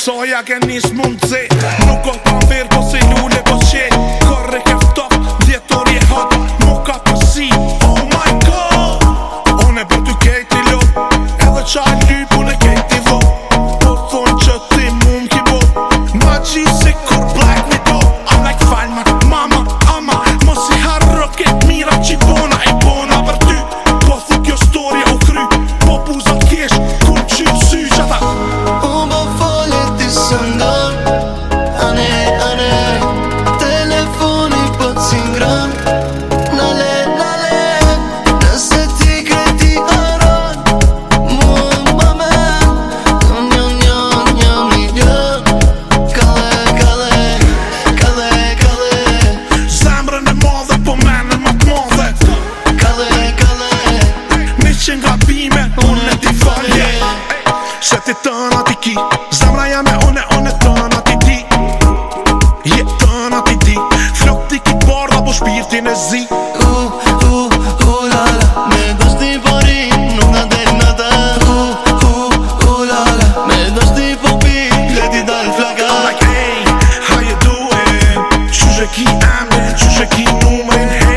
Soy aquel mismo ni nu e madhe Po menën më të madhe Kale, kale Një që nga bime Unë e ti falje Shëti të në ti ki Zemra jam e une, une të në ti ti Yeah Suzuki, I'm Suzuki numen.